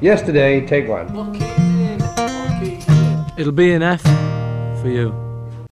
Yesterday, take one. It'll be an F for you.